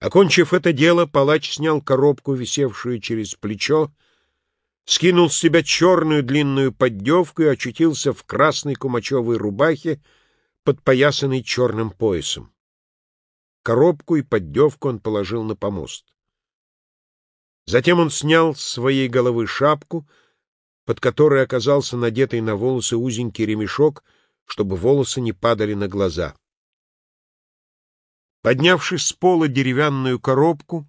Окончив это дело, палач снял коробку, висевшую через плечо, скинул с себя черную длинную поддевку и очутился в красной кумачевой рубахе, подпоясанной черным поясом. Коробку и поддевку он положил на помост. Затем он снял с своей головы шапку, под которой оказался надетый на волосы узенький ремешок, чтобы волосы не падали на глаза. Поднявшись с пола деревянную коробку,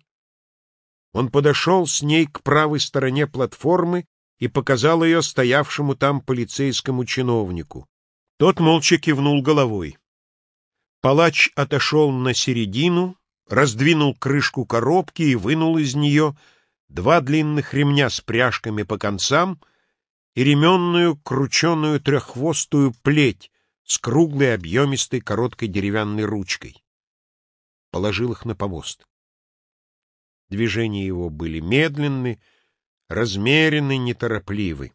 он подошел с ней к правой стороне платформы и показал ее стоявшему там полицейскому чиновнику. Тот молча кивнул головой. Палач отошел на середину, раздвинул крышку коробки и вынул из нее два длинных ремня с пряжками по концам и ременную крученую треххвостую плеть с круглой объемистой короткой деревянной ручкой. Положил их на помост. Движения его были медленны, размеренны, неторопливы.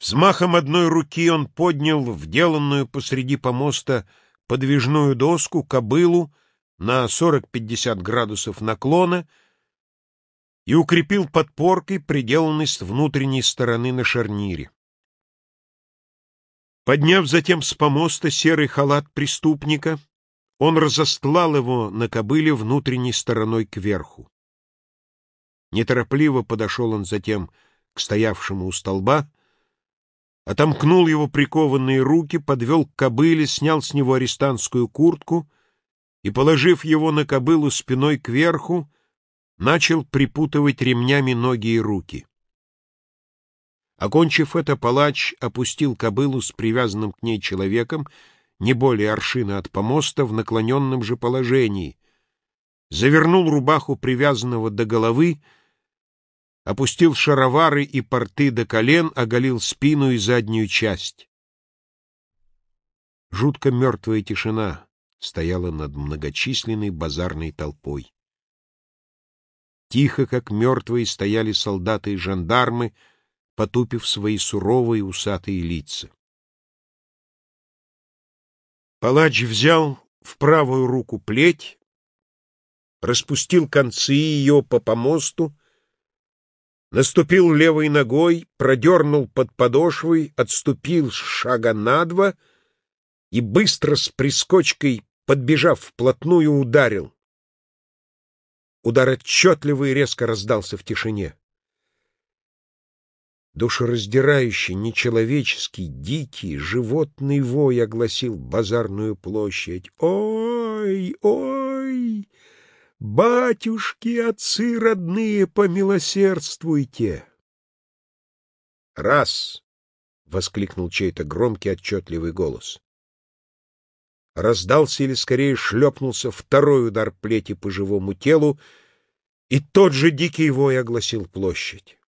Взмахом одной руки он поднял вделанную посреди помоста подвижную доску, кобылу, на 40-50 градусов наклона и укрепил подпоркой, приделанной с внутренней стороны на шарнире. Подняв затем с помоста серый халат преступника, он разостлал его на кобыле внутренней стороной кверху. Неторопливо подошел он затем к стоявшему у столба, отомкнул его прикованные руки, подвел к кобыле, снял с него арестантскую куртку и, положив его на кобылу спиной кверху, начал припутывать ремнями ноги и руки. Окончив это, палач опустил кобылу с привязанным к ней человеком, не более аршина от помоста, в наклоненном же положении, завернул рубаху привязанного до головы, опустил шаровары и порты до колен, оголил спину и заднюю часть. Жутко мертвая тишина стояла над многочисленной базарной толпой. Тихо, как мертвые, стояли солдаты и жандармы, потупив свои суровые усатые лица. Палач взял в правую руку плеть, распустил концы ее по помосту, наступил левой ногой, продернул под подошвой, отступил шага на два и быстро с прискочкой подбежав вплотную, ударил. Удар отчетливый и резко раздался в тишине. Душераздирающий, нечеловеческий, дикий, животный вой огласил базарную площадь. «Ой, ой! Батюшки, отцы родные, помилосердствуйте!» «Раз!» — воскликнул чей-то громкий, отчетливый голос раздался или скорее шлепнулся второй удар плети по живому телу, и тот же дикий вой огласил площадь.